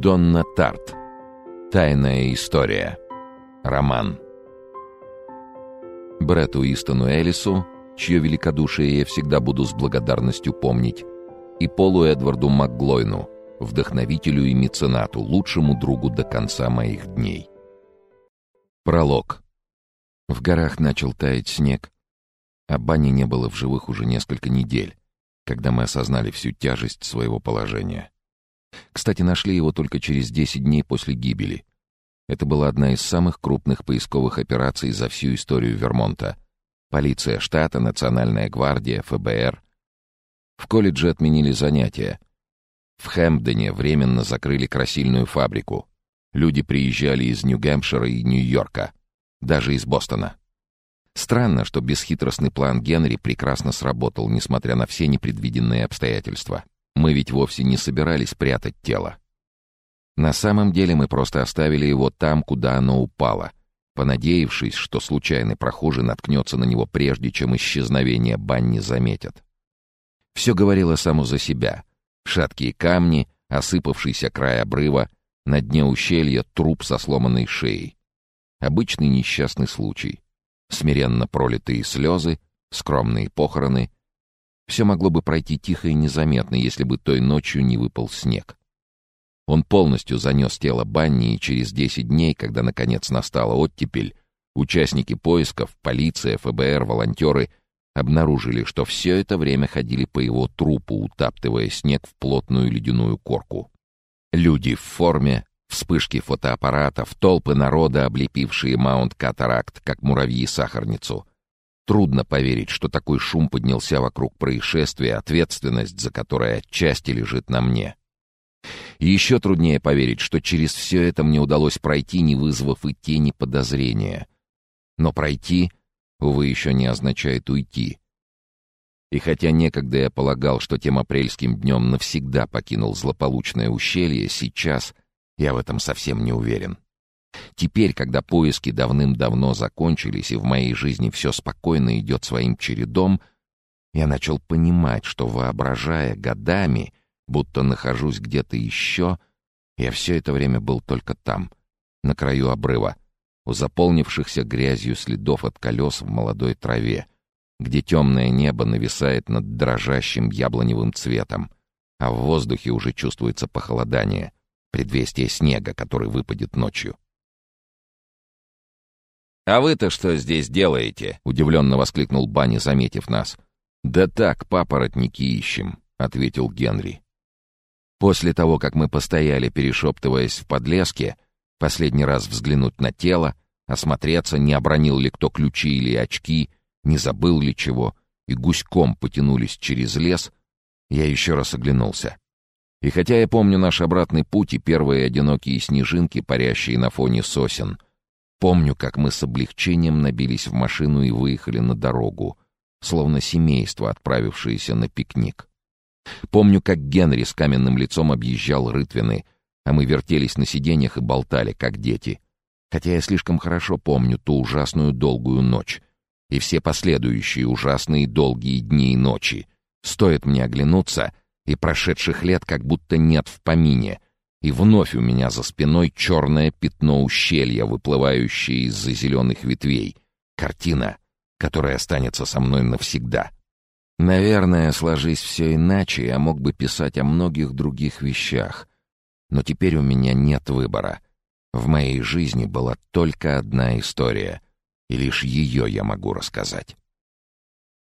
Донна Тарт. Тайная история. Роман. Бретту Истону Элису, чье великодушие я всегда буду с благодарностью помнить, и Полу Эдварду Макглойну, вдохновителю и меценату, лучшему другу до конца моих дней. Пролог. В горах начал таять снег, а Бани не было в живых уже несколько недель, когда мы осознали всю тяжесть своего положения. Кстати, нашли его только через 10 дней после гибели. Это была одна из самых крупных поисковых операций за всю историю Вермонта. Полиция штата, Национальная гвардия, ФБР. В колледже отменили занятия. В Хэмпдоне временно закрыли красильную фабрику. Люди приезжали из Нью-Гэмпшира и Нью-Йорка. Даже из Бостона. Странно, что бесхитростный план Генри прекрасно сработал, несмотря на все непредвиденные обстоятельства. Мы ведь вовсе не собирались прятать тело. На самом деле мы просто оставили его там, куда оно упало, понадеявшись, что случайный прохожий наткнется на него прежде, чем исчезновение Банни заметят. Все говорило само за себя. Шаткие камни, осыпавшийся край обрыва, на дне ущелья труп со сломанной шеей. Обычный несчастный случай. Смиренно пролитые слезы, скромные похороны все могло бы пройти тихо и незаметно, если бы той ночью не выпал снег. Он полностью занес тело Банни, и через десять дней, когда наконец настала оттепель, участники поисков, полиция, ФБР, волонтеры обнаружили, что все это время ходили по его трупу, утаптывая снег в плотную ледяную корку. Люди в форме, вспышки фотоаппаратов, толпы народа, облепившие Маунт Катаракт, как муравьи сахарницу — Трудно поверить, что такой шум поднялся вокруг происшествия, ответственность за которое отчасти лежит на мне. И еще труднее поверить, что через все это мне удалось пройти, не вызвав и тени подозрения. Но пройти, увы, еще не означает уйти. И хотя некогда я полагал, что тем апрельским днем навсегда покинул злополучное ущелье, сейчас я в этом совсем не уверен. Теперь, когда поиски давным-давно закончились и в моей жизни все спокойно идет своим чередом, я начал понимать, что, воображая годами, будто нахожусь где-то еще, я все это время был только там, на краю обрыва, у заполнившихся грязью следов от колес в молодой траве, где темное небо нависает над дрожащим яблоневым цветом, а в воздухе уже чувствуется похолодание, предвестие снега, который выпадет ночью. «А вы-то что здесь делаете?» — удивленно воскликнул Банни, заметив нас. «Да так, папоротники ищем», — ответил Генри. После того, как мы постояли, перешептываясь в подлеске, последний раз взглянуть на тело, осмотреться, не обронил ли кто ключи или очки, не забыл ли чего, и гуськом потянулись через лес, я еще раз оглянулся. И хотя я помню наш обратный путь и первые одинокие снежинки, парящие на фоне сосен, Помню, как мы с облегчением набились в машину и выехали на дорогу, словно семейство, отправившееся на пикник. Помню, как Генри с каменным лицом объезжал рытвины, а мы вертелись на сиденьях и болтали, как дети. Хотя я слишком хорошо помню ту ужасную долгую ночь и все последующие ужасные долгие дни и ночи. Стоит мне оглянуться, и прошедших лет как будто нет в помине, и вновь у меня за спиной черное пятно ущелья, выплывающее из-за зеленых ветвей. Картина, которая останется со мной навсегда. Наверное, сложись все иначе, я мог бы писать о многих других вещах. Но теперь у меня нет выбора. В моей жизни была только одна история, и лишь ее я могу рассказать.